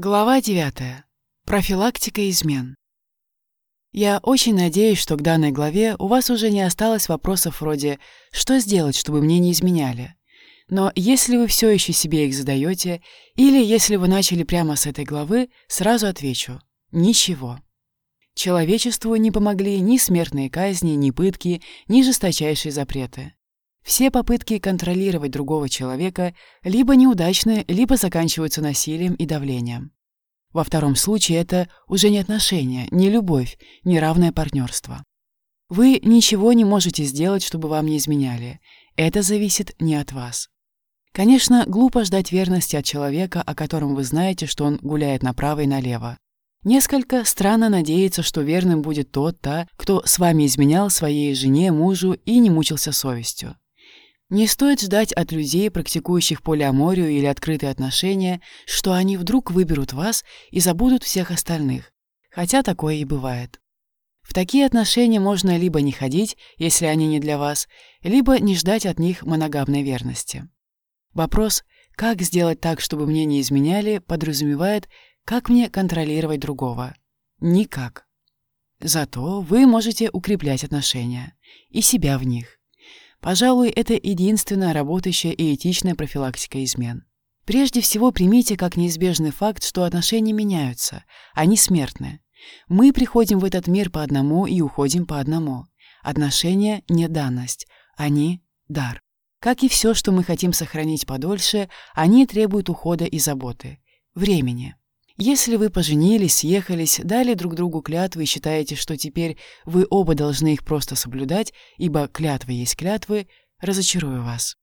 Глава 9. Профилактика измен. Я очень надеюсь, что к данной главе у вас уже не осталось вопросов вроде «что сделать, чтобы мне не изменяли?». Но если вы все еще себе их задаете, или если вы начали прямо с этой главы, сразу отвечу – ничего. Человечеству не помогли ни смертные казни, ни пытки, ни жесточайшие запреты. Все попытки контролировать другого человека либо неудачны, либо заканчиваются насилием и давлением. Во втором случае это уже не отношения, не любовь, не равное партнерство. Вы ничего не можете сделать, чтобы вам не изменяли. Это зависит не от вас. Конечно, глупо ждать верности от человека, о котором вы знаете, что он гуляет направо и налево. Несколько странно надеяться, что верным будет тот, та, кто с вами изменял своей жене, мужу и не мучился совестью. Не стоит ждать от людей, практикующих полиаморию или открытые отношения, что они вдруг выберут вас и забудут всех остальных, хотя такое и бывает. В такие отношения можно либо не ходить, если они не для вас, либо не ждать от них моногамной верности. Вопрос «как сделать так, чтобы мне не изменяли?» подразумевает «как мне контролировать другого?» Никак. Зато вы можете укреплять отношения и себя в них. Пожалуй, это единственная работающая и этичная профилактика измен. Прежде всего примите как неизбежный факт, что отношения меняются, они смертны. Мы приходим в этот мир по одному и уходим по одному. Отношения — не данность, они — дар. Как и все, что мы хотим сохранить подольше, они требуют ухода и заботы, времени. Если вы поженились, съехались, дали друг другу клятвы и считаете, что теперь вы оба должны их просто соблюдать, ибо клятвы есть клятвы, разочарую вас.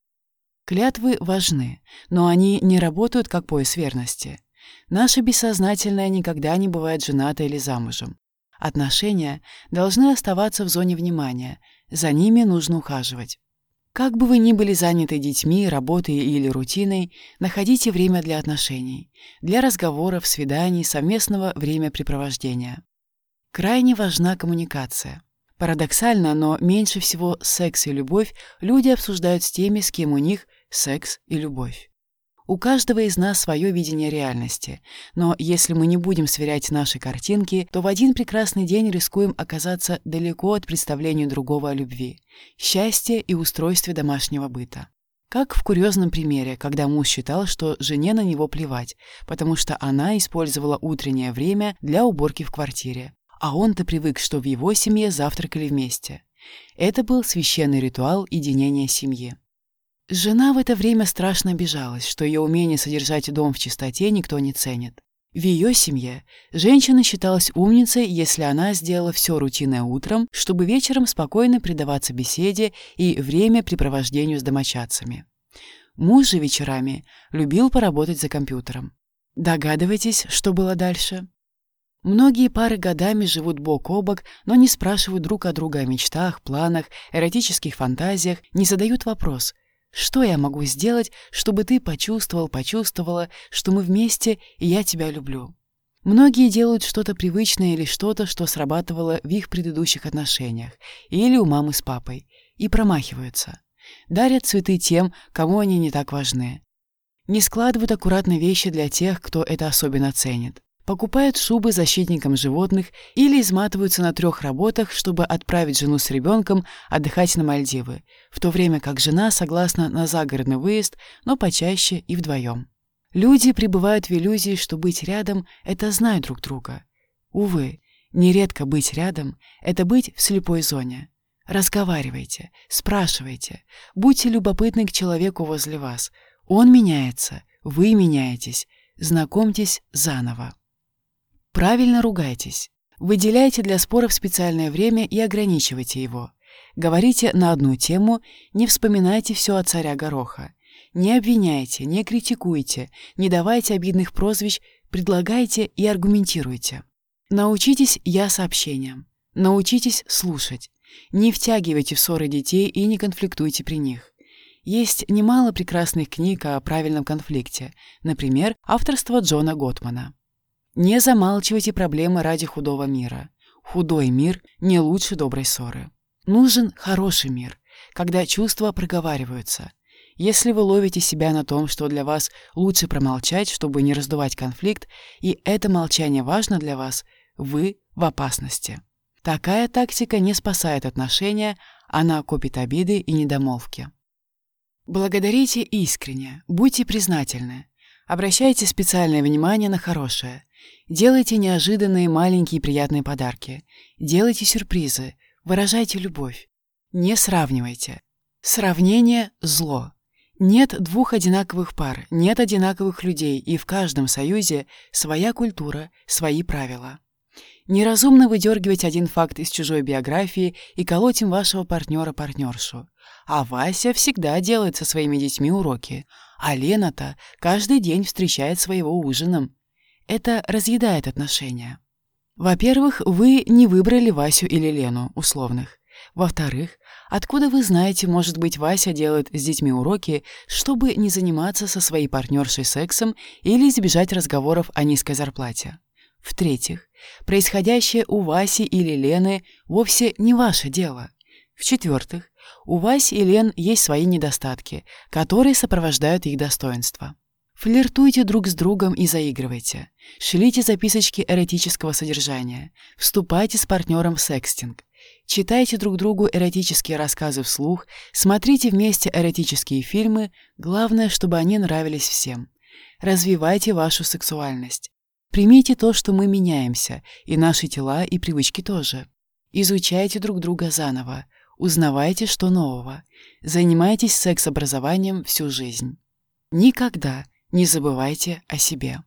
Клятвы важны, но они не работают как пояс верности. Наше бессознательное никогда не бывает женато или замужем. Отношения должны оставаться в зоне внимания, за ними нужно ухаживать. Как бы вы ни были заняты детьми, работой или рутиной, находите время для отношений, для разговоров, свиданий, совместного времяпрепровождения. Крайне важна коммуникация. Парадоксально, но меньше всего секс и любовь люди обсуждают с теми, с кем у них секс и любовь. У каждого из нас свое видение реальности, но если мы не будем сверять наши картинки, то в один прекрасный день рискуем оказаться далеко от представления другого о любви, счастье и устройстве домашнего быта. Как в курьезном примере, когда муж считал, что жене на него плевать, потому что она использовала утреннее время для уборки в квартире, а он-то привык, что в его семье завтракали вместе. Это был священный ритуал единения семьи. Жена в это время страшно обижалась, что ее умение содержать дом в чистоте никто не ценит. В ее семье женщина считалась умницей, если она сделала все рутинное утром, чтобы вечером спокойно предаваться беседе и времяпрепровождению с домочадцами. Муж же вечерами любил поработать за компьютером. Догадываетесь, что было дальше? Многие пары годами живут бок о бок, но не спрашивают друг о друга о мечтах, планах, эротических фантазиях, не задают вопрос – что я могу сделать, чтобы ты почувствовал, почувствовала, что мы вместе, и я тебя люблю? Многие делают что-то привычное или что-то, что срабатывало в их предыдущих отношениях, или у мамы с папой, и промахиваются. Дарят цветы тем, кому они не так важны. Не складывают аккуратно вещи для тех, кто это особенно ценит покупают шубы защитникам животных или изматываются на трех работах, чтобы отправить жену с ребенком отдыхать на Мальдивы, в то время как жена согласна на загородный выезд, но почаще и вдвоем. Люди пребывают в иллюзии, что быть рядом — это знать друг друга. Увы, нередко быть рядом — это быть в слепой зоне. Разговаривайте, спрашивайте, будьте любопытны к человеку возле вас. Он меняется, вы меняетесь, знакомьтесь заново. Правильно ругайтесь. Выделяйте для споров специальное время и ограничивайте его. Говорите на одну тему, не вспоминайте все от царя Гороха. Не обвиняйте, не критикуйте, не давайте обидных прозвищ, предлагайте и аргументируйте. Научитесь «я» сообщениям. Научитесь слушать. Не втягивайте в ссоры детей и не конфликтуйте при них. Есть немало прекрасных книг о правильном конфликте, например, авторство Джона Готмана. Не замалчивайте проблемы ради худого мира. Худой мир не лучше доброй ссоры. Нужен хороший мир, когда чувства проговариваются. Если вы ловите себя на том, что для вас лучше промолчать, чтобы не раздувать конфликт, и это молчание важно для вас, вы в опасности. Такая тактика не спасает отношения, она копит обиды и недомолвки. Благодарите искренне, будьте признательны. Обращайте специальное внимание на хорошее. Делайте неожиданные маленькие приятные подарки. Делайте сюрпризы. Выражайте любовь. Не сравнивайте. Сравнение – зло. Нет двух одинаковых пар, нет одинаковых людей, и в каждом союзе своя культура, свои правила. Неразумно выдергивать один факт из чужой биографии и колоть им вашего партнера-партнершу. А Вася всегда делает со своими детьми уроки, а Лена-то каждый день встречает своего ужином. Это разъедает отношения. Во-первых, вы не выбрали Васю или Лену, условных. Во-вторых, откуда вы знаете, может быть, Вася делает с детьми уроки, чтобы не заниматься со своей партнершей сексом или избежать разговоров о низкой зарплате? В-третьих, происходящее у Васи или Лены вовсе не ваше дело. В-четвертых, у Васи и Лен есть свои недостатки, которые сопровождают их достоинства. Флиртуйте друг с другом и заигрывайте. Шлите записочки эротического содержания. Вступайте с партнером в секстинг. Читайте друг другу эротические рассказы вслух, смотрите вместе эротические фильмы, главное, чтобы они нравились всем. Развивайте вашу сексуальность. Примите то, что мы меняемся, и наши тела, и привычки тоже. Изучайте друг друга заново, узнавайте, что нового. Занимайтесь секс-образованием всю жизнь. Никогда не забывайте о себе.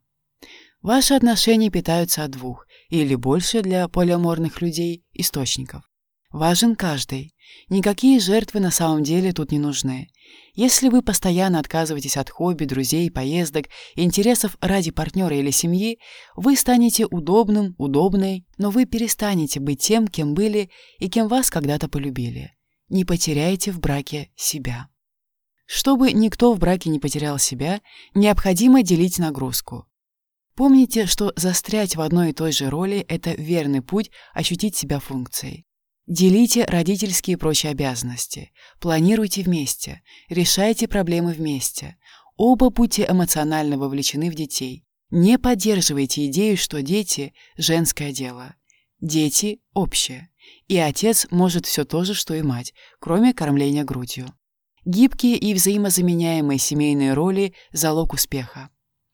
Ваши отношения питаются от двух, или больше для полиаморных людей, источников. Важен каждый. Никакие жертвы на самом деле тут не нужны. Если вы постоянно отказываетесь от хобби, друзей, поездок, интересов ради партнера или семьи, вы станете удобным, удобной, но вы перестанете быть тем, кем были и кем вас когда-то полюбили. Не потеряйте в браке себя. Чтобы никто в браке не потерял себя, необходимо делить нагрузку. Помните, что застрять в одной и той же роли – это верный путь ощутить себя функцией. Делите родительские и прочие обязанности. Планируйте вместе. Решайте проблемы вместе. Оба будьте эмоционально вовлечены в детей. Не поддерживайте идею, что дети – женское дело. Дети – общее. И отец может все то же, что и мать, кроме кормления грудью. Гибкие и взаимозаменяемые семейные роли – залог успеха.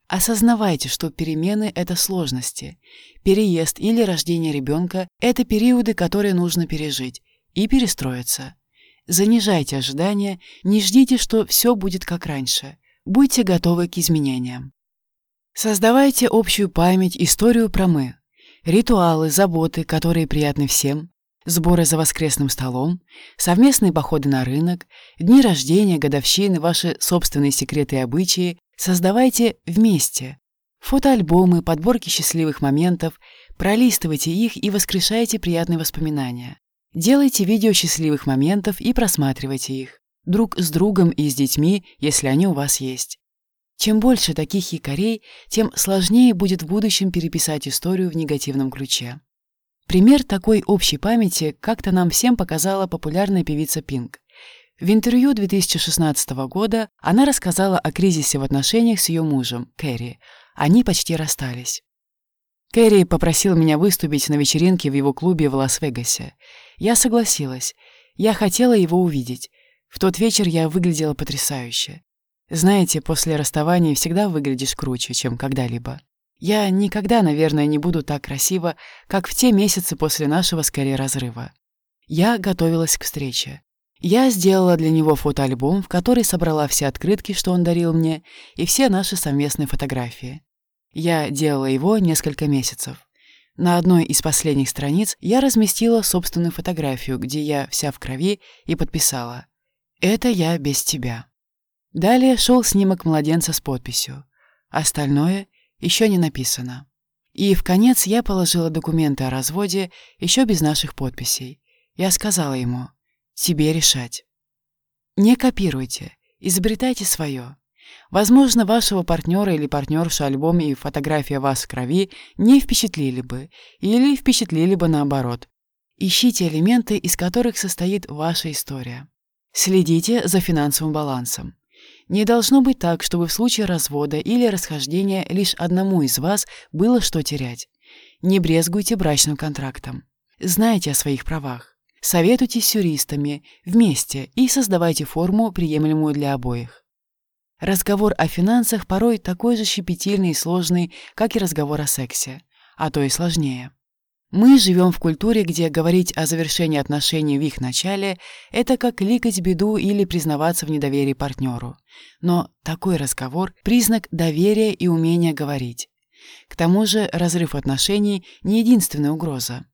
Осознавайте, что перемены – это сложности. Переезд или рождение ребенка – это периоды, которые нужно пережить и перестроиться. Занижайте ожидания, не ждите, что все будет как раньше. Будьте готовы к изменениям. Создавайте общую память, историю про «мы». Ритуалы, заботы, которые приятны всем, сборы за воскресным столом, совместные походы на рынок, дни рождения, годовщины, ваши собственные секреты и обычаи, Создавайте вместе. Фотоальбомы, подборки счастливых моментов, пролистывайте их и воскрешайте приятные воспоминания. Делайте видео счастливых моментов и просматривайте их. Друг с другом и с детьми, если они у вас есть. Чем больше таких якорей, тем сложнее будет в будущем переписать историю в негативном ключе. Пример такой общей памяти как-то нам всем показала популярная певица Пинк. В интервью 2016 года она рассказала о кризисе в отношениях с ее мужем, Кэрри. Они почти расстались. Кэрри попросил меня выступить на вечеринке в его клубе в Лас-Вегасе. Я согласилась. Я хотела его увидеть. В тот вечер я выглядела потрясающе. Знаете, после расставания всегда выглядишь круче, чем когда-либо. Я никогда, наверное, не буду так красива, как в те месяцы после нашего скорее разрыва. Я готовилась к встрече. Я сделала для него фотоальбом, в который собрала все открытки, что он дарил мне, и все наши совместные фотографии. Я делала его несколько месяцев. На одной из последних страниц я разместила собственную фотографию, где я вся в крови, и подписала «Это я без тебя». Далее шел снимок младенца с подписью. Остальное еще не написано. И в конец я положила документы о разводе еще без наших подписей. Я сказала ему Тебе решать. Не копируйте, изобретайте свое. Возможно, вашего партнера или партнершу альбом и фотография вас в крови не впечатлили бы, или впечатлили бы наоборот. Ищите элементы, из которых состоит ваша история. Следите за финансовым балансом. Не должно быть так, чтобы в случае развода или расхождения лишь одному из вас было что терять. Не брезгуйте брачным контрактом. Знайте о своих правах. Советуйтесь с юристами вместе и создавайте форму, приемлемую для обоих. Разговор о финансах порой такой же щепетильный и сложный, как и разговор о сексе, а то и сложнее. Мы живем в культуре, где говорить о завершении отношений в их начале – это как ликать беду или признаваться в недоверии партнеру. Но такой разговор – признак доверия и умения говорить. К тому же разрыв отношений – не единственная угроза.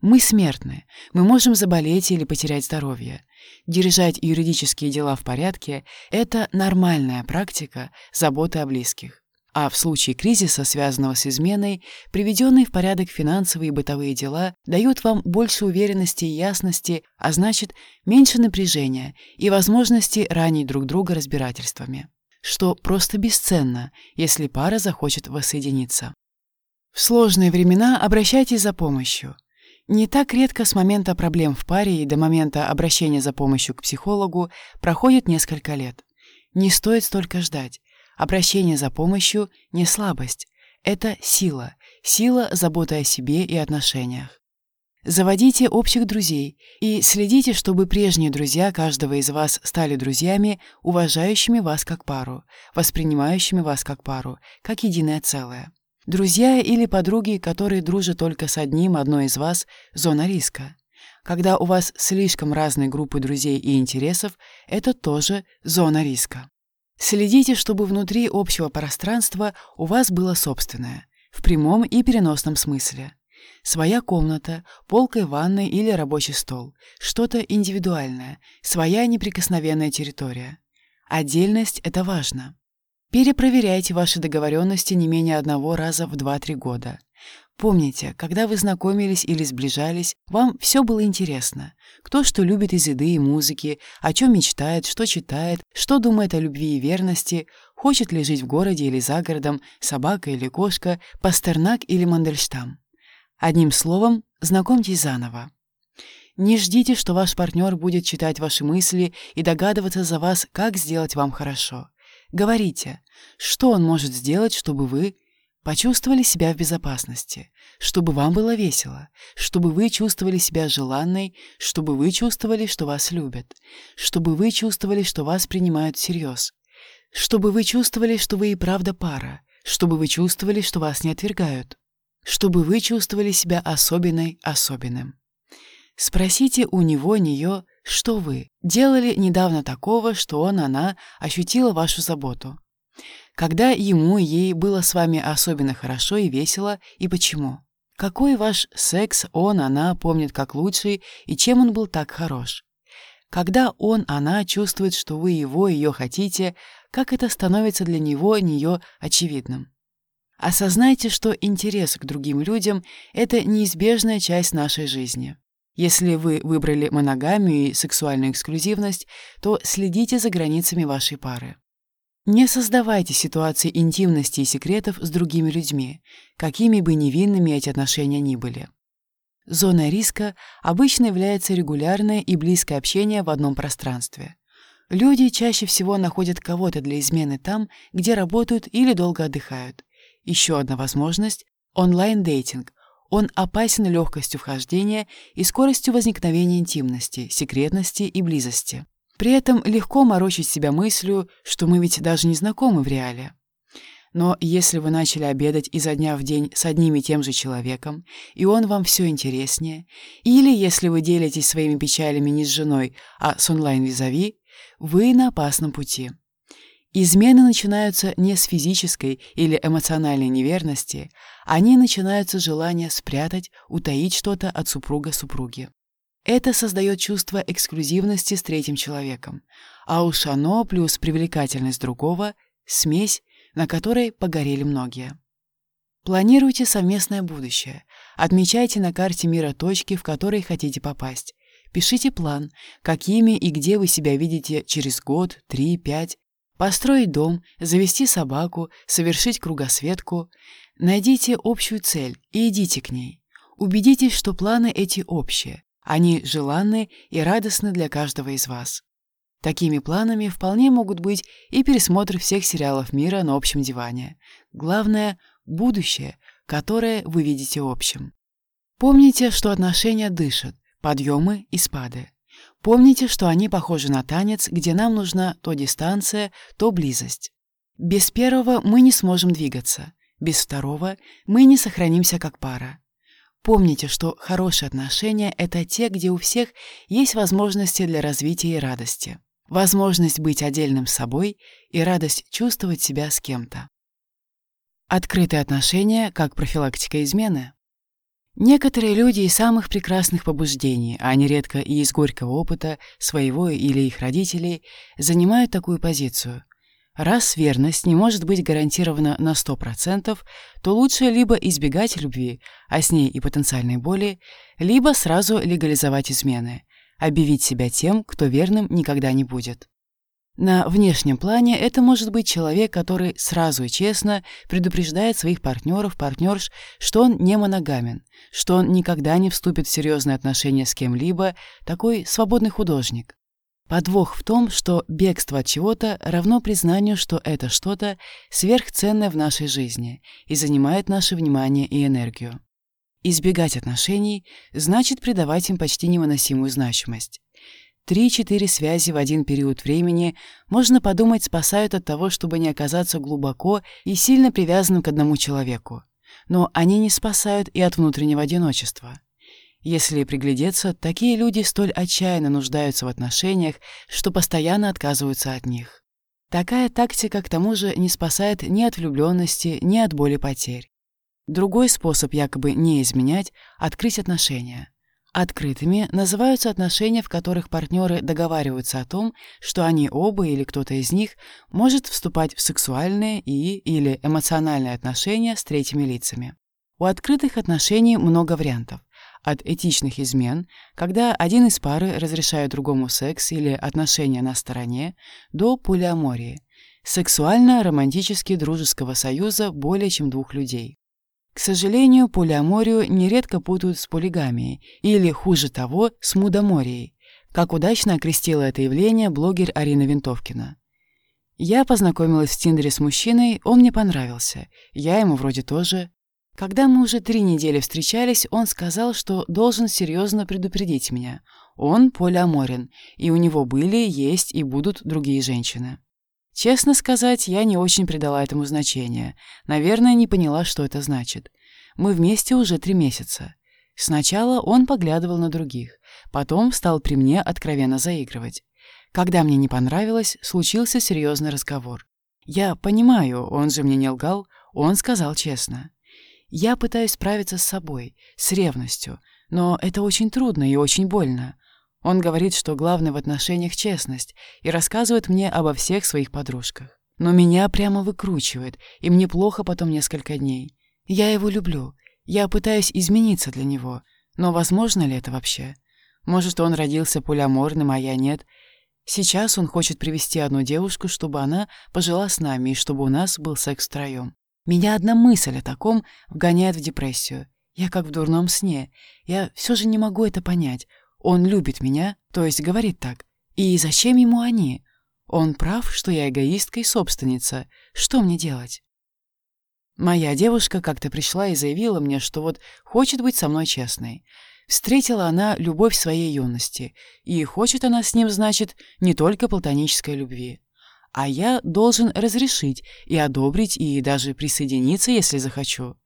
Мы смертны, мы можем заболеть или потерять здоровье. Держать юридические дела в порядке – это нормальная практика заботы о близких. А в случае кризиса, связанного с изменой, приведенные в порядок финансовые и бытовые дела дают вам больше уверенности и ясности, а значит, меньше напряжения и возможности ранить друг друга разбирательствами. Что просто бесценно, если пара захочет воссоединиться. В сложные времена обращайтесь за помощью. Не так редко с момента проблем в паре и до момента обращения за помощью к психологу проходит несколько лет. Не стоит столько ждать. Обращение за помощью – не слабость. Это сила. Сила заботы о себе и отношениях. Заводите общих друзей и следите, чтобы прежние друзья каждого из вас стали друзьями, уважающими вас как пару, воспринимающими вас как пару, как единое целое. Друзья или подруги, которые дружат только с одним одной из вас – зона риска. Когда у вас слишком разные группы друзей и интересов, это тоже зона риска. Следите, чтобы внутри общего пространства у вас было собственное, в прямом и переносном смысле. Своя комната, полка и ванной или рабочий стол, что-то индивидуальное, своя неприкосновенная территория. Отдельность – это важно. Перепроверяйте ваши договоренности не менее одного раза в 2-3 года. Помните, когда вы знакомились или сближались, вам все было интересно. Кто что любит из еды и музыки, о чем мечтает, что читает, что думает о любви и верности, хочет ли жить в городе или за городом, собака или кошка, пастернак или мандельштам. Одним словом, знакомьтесь заново. Не ждите, что ваш партнер будет читать ваши мысли и догадываться за вас, как сделать вам хорошо. Говорите, что он может сделать, чтобы вы Почувствовали себя в безопасности, чтобы вам было весело, чтобы вы чувствовали себя желанной, чтобы вы чувствовали, что вас любят, чтобы вы чувствовали, что вас принимают всерьез, чтобы вы чувствовали, что вы и правда пара, чтобы вы чувствовали, что вас не отвергают, чтобы вы чувствовали себя особенной особенным. Спросите у него, нее, что вы делали недавно такого, что он, она ощутила вашу заботу. Когда ему и ей было с вами особенно хорошо и весело, и почему? Какой ваш секс он, она помнит как лучший, и чем он был так хорош? Когда он, она чувствует, что вы его, ее хотите, как это становится для него, нее очевидным? Осознайте, что интерес к другим людям – это неизбежная часть нашей жизни. Если вы выбрали моногамию и сексуальную эксклюзивность, то следите за границами вашей пары. Не создавайте ситуации интимности и секретов с другими людьми, какими бы невинными эти отношения ни были. Зона риска обычно является регулярное и близкое общение в одном пространстве. Люди чаще всего находят кого-то для измены там, где работают или долго отдыхают. Еще одна возможность – онлайн-дейтинг. Он опасен легкостью вхождения и скоростью возникновения интимности, секретности и близости. При этом легко морочить себя мыслью, что мы ведь даже не знакомы в реале. Но если вы начали обедать изо дня в день с одним и тем же человеком, и он вам все интереснее, или если вы делитесь своими печалями не с женой, а с онлайн-визави, вы на опасном пути. Измены начинаются не с физической или эмоциональной неверности, они начинаются с желания спрятать, утаить что-то от супруга-супруги. Это создает чувство эксклюзивности с третьим человеком, а уж оно плюс привлекательность другого – смесь, на которой погорели многие. Планируйте совместное будущее. Отмечайте на карте мира точки, в которые хотите попасть. Пишите план, какими и где вы себя видите через год, три, пять. Построить дом, завести собаку, совершить кругосветку. Найдите общую цель и идите к ней. Убедитесь, что планы эти общие, они желанны и радостны для каждого из вас. Такими планами вполне могут быть и пересмотр всех сериалов мира на общем диване. Главное — будущее, которое вы видите общим. Помните, что отношения дышат, подъемы и спады. Помните, что они похожи на танец, где нам нужна то дистанция, то близость. Без первого мы не сможем двигаться, без второго мы не сохранимся как пара. Помните, что хорошие отношения — это те, где у всех есть возможности для развития и радости. Возможность быть отдельным собой и радость чувствовать себя с кем-то. Открытые отношения как профилактика измены. Некоторые люди из самых прекрасных побуждений, а нередко и из горького опыта своего или их родителей, занимают такую позицию. Раз верность не может быть гарантирована на 100%, то лучше либо избегать любви, а с ней и потенциальной боли, либо сразу легализовать измены, объявить себя тем, кто верным никогда не будет. На внешнем плане это может быть человек, который сразу и честно предупреждает своих партнеров, партнерш, что он не моногамен, что он никогда не вступит в серьезные отношения с кем-либо, такой свободный художник. Подвох в том, что бегство от чего-то равно признанию, что это что-то сверхценное в нашей жизни и занимает наше внимание и энергию. Избегать отношений значит придавать им почти невыносимую значимость. Три-четыре связи в один период времени, можно подумать, спасают от того, чтобы не оказаться глубоко и сильно привязанным к одному человеку. Но они не спасают и от внутреннего одиночества. Если приглядеться, такие люди столь отчаянно нуждаются в отношениях, что постоянно отказываются от них. Такая тактика, к тому же, не спасает ни от влюбленности, ни от боли потерь. Другой способ якобы не изменять – открыть отношения. Открытыми называются отношения, в которых партнеры договариваются о том, что они оба или кто-то из них может вступать в сексуальные и или эмоциональные отношения с третьими лицами. У открытых отношений много вариантов от этичных измен, когда один из пары разрешает другому секс или отношения на стороне, до полиамории, сексуально-романтически дружеского союза более чем двух людей. К сожалению, полиаморию нередко путают с полигамией или, хуже того, с мудоморией, как удачно окрестила это явление блогер Арина Винтовкина. Я познакомилась в Тиндере с мужчиной, он мне понравился, я ему вроде тоже, когда мы уже три недели встречались, он сказал, что должен серьезно предупредить меня. Он полиаморен, и у него были, есть и будут другие женщины. Честно сказать, я не очень придала этому значения. Наверное, не поняла, что это значит. Мы вместе уже три месяца. Сначала он поглядывал на других, потом стал при мне откровенно заигрывать. Когда мне не понравилось, случился серьезный разговор. Я понимаю, он же мне не лгал, он сказал честно. Я пытаюсь справиться с собой, с ревностью, но это очень трудно и очень больно. Он говорит, что главное в отношениях честность, и рассказывает мне обо всех своих подружках. Но меня прямо выкручивает, и мне плохо потом несколько дней. Я его люблю, я пытаюсь измениться для него, но возможно ли это вообще? Может, он родился полиаморным, а я нет? Сейчас он хочет привести одну девушку, чтобы она пожила с нами и чтобы у нас был секс втроем. Меня одна мысль о таком вгоняет в депрессию. Я как в дурном сне. Я все же не могу это понять. Он любит меня, то есть говорит так. И зачем ему они? Он прав, что я эгоистка и собственница. Что мне делать? Моя девушка как-то пришла и заявила мне, что вот хочет быть со мной честной. Встретила она любовь своей юности, и хочет она с ним, значит, не только платонической любви а я должен разрешить и одобрить, и даже присоединиться, если захочу.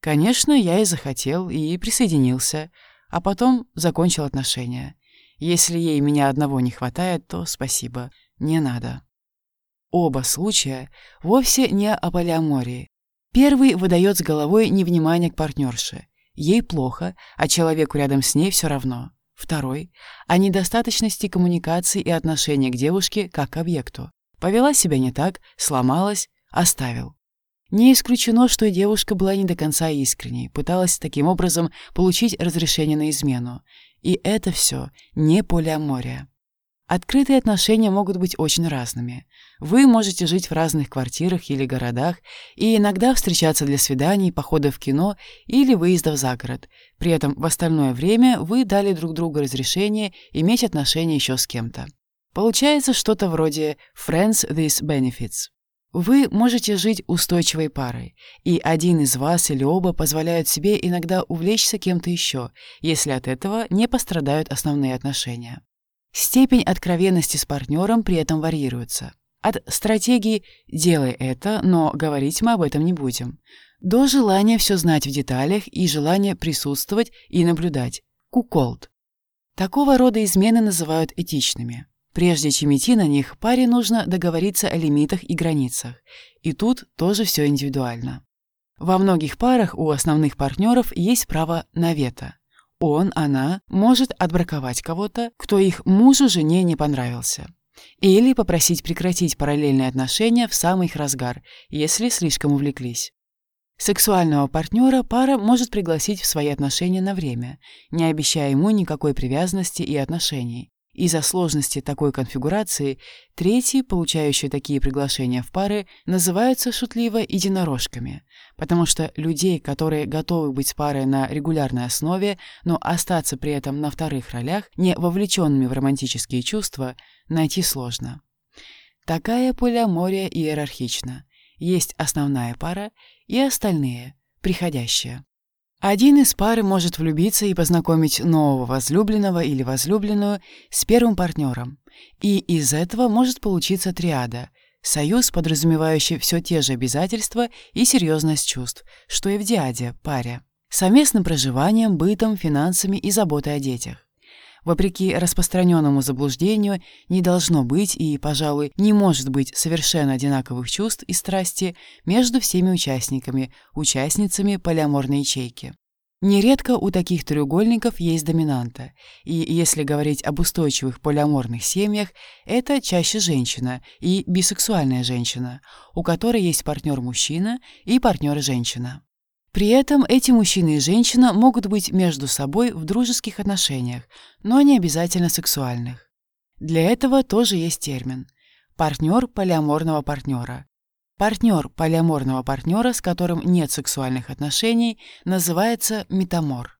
Конечно, я и захотел, и присоединился, а потом закончил отношения. Если ей меня одного не хватает, то спасибо, не надо. Оба случая вовсе не о полиамории. Первый выдает с головой невнимание к партнерше. Ей плохо, а человеку рядом с ней все равно. Второй — о недостаточности коммуникации и отношения к девушке как к объекту. Повела себя не так, сломалась, оставил. Не исключено, что девушка была не до конца искренней, пыталась таким образом получить разрешение на измену. И это все не полиамория. Открытые отношения могут быть очень разными. Вы можете жить в разных квартирах или городах и иногда встречаться для свиданий, походов в кино или выездов за город. При этом в остальное время вы дали друг другу разрешение иметь отношения еще с кем-то. Получается что-то вроде «friends with benefits». Вы можете жить устойчивой парой, и один из вас или оба позволяют себе иногда увлечься кем-то еще, если от этого не пострадают основные отношения. Степень откровенности с партнером при этом варьируется. От стратегии «делай это, но говорить мы об этом не будем» до желания все знать в деталях и желания присутствовать и наблюдать – куколд. Такого рода измены называют этичными. Прежде чем идти на них, паре нужно договориться о лимитах и границах. И тут тоже все индивидуально. Во многих парах у основных партнеров есть право на вето. Он, она может отбраковать кого-то, кто их мужу, жене не понравился. Или попросить прекратить параллельные отношения в самый их разгар, если слишком увлеклись. Сексуального партнера пара может пригласить в свои отношения на время, не обещая ему никакой привязанности и отношений, из-за сложности такой конфигурации третьи, получающие такие приглашения в пары, называются шутливо единорожками, потому что людей, которые готовы быть парой на регулярной основе, но остаться при этом на вторых ролях, не вовлеченными в романтические чувства, найти сложно. Такая полиамория иерархична. Есть основная пара и остальные, приходящие. Один из пары может влюбиться и познакомить нового возлюбленного или возлюбленную с первым партнером. И из этого может получиться триада – союз, подразумевающий все те же обязательства и серьезность чувств, что и в диаде, паре. Совместным проживанием, бытом, финансами и заботой о детях. Вопреки распространенному заблуждению, не должно быть и, пожалуй, не может быть совершенно одинаковых чувств и страсти между всеми участниками, участницами полиаморной ячейки. Нередко у таких треугольников есть доминанта, и если говорить об устойчивых полиаморных семьях, это чаще женщина и бисексуальная женщина, у которой есть партнер-мужчина и партнер-женщина. При этом эти мужчина и женщина могут быть между собой в дружеских отношениях, но не обязательно сексуальных. Для этого тоже есть термин – партнер полиаморного партнера. Партнер полиаморного партнера, с которым нет сексуальных отношений, называется метамор.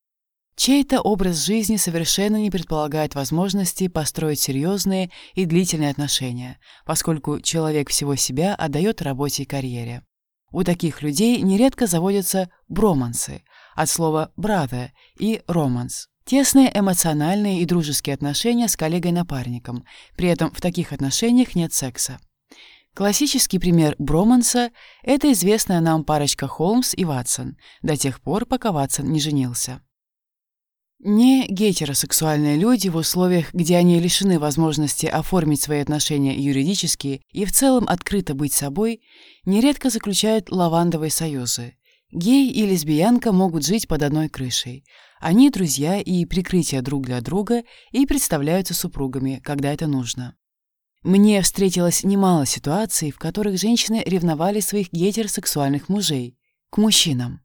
Чей-то образ жизни совершенно не предполагает возможности построить серьезные и длительные отношения, поскольку человек всего себя отдает работе и карьере. У таких людей нередко заводятся бромансы, от слова «brother» и «romance». Тесные эмоциональные и дружеские отношения с коллегой-напарником, при этом в таких отношениях нет секса. Классический пример броманса – это известная нам парочка Холмс и Ватсон, до тех пор, пока Ватсон не женился. Не гетеросексуальные люди в условиях, где они лишены возможности оформить свои отношения юридически и в целом открыто быть собой, нередко заключают лавандовые союзы. Гей и лесбиянка могут жить под одной крышей. Они друзья и прикрытие друг для друга и представляются супругами, когда это нужно. Мне встретилось немало ситуаций, в которых женщины ревновали своих гетеросексуальных мужей к мужчинам.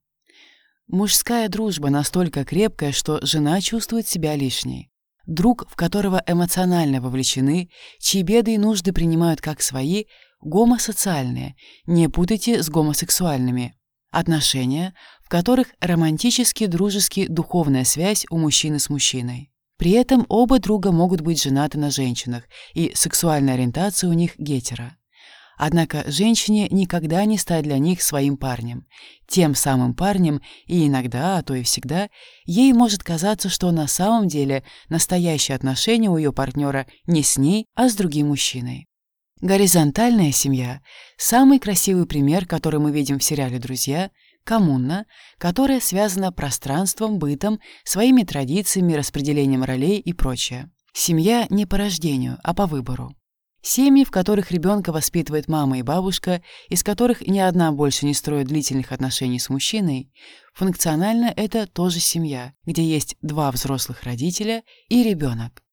Мужская дружба настолько крепкая, что жена чувствует себя лишней. Друг, в которого эмоционально вовлечены, чьи беды и нужды принимают как свои, гомосоциальные, не путайте с гомосексуальными. Отношения, в которых романтически, дружески, духовная связь у мужчины с мужчиной. При этом оба друга могут быть женаты на женщинах, и сексуальная ориентация у них гетера. Однако женщине никогда не стать для них своим парнем. Тем самым парнем, и иногда, а то и всегда, ей может казаться, что на самом деле настоящие отношения у ее партнера не с ней, а с другим мужчиной. Горизонтальная семья – самый красивый пример, который мы видим в сериале «Друзья», коммуна, которая связана пространством, бытом, своими традициями, распределением ролей и прочее. Семья не по рождению, а по выбору. Семьи, в которых ребенка воспитывает мама и бабушка, из которых ни одна больше не строит длительных отношений с мужчиной, функционально это тоже семья, где есть два взрослых родителя и ребенок.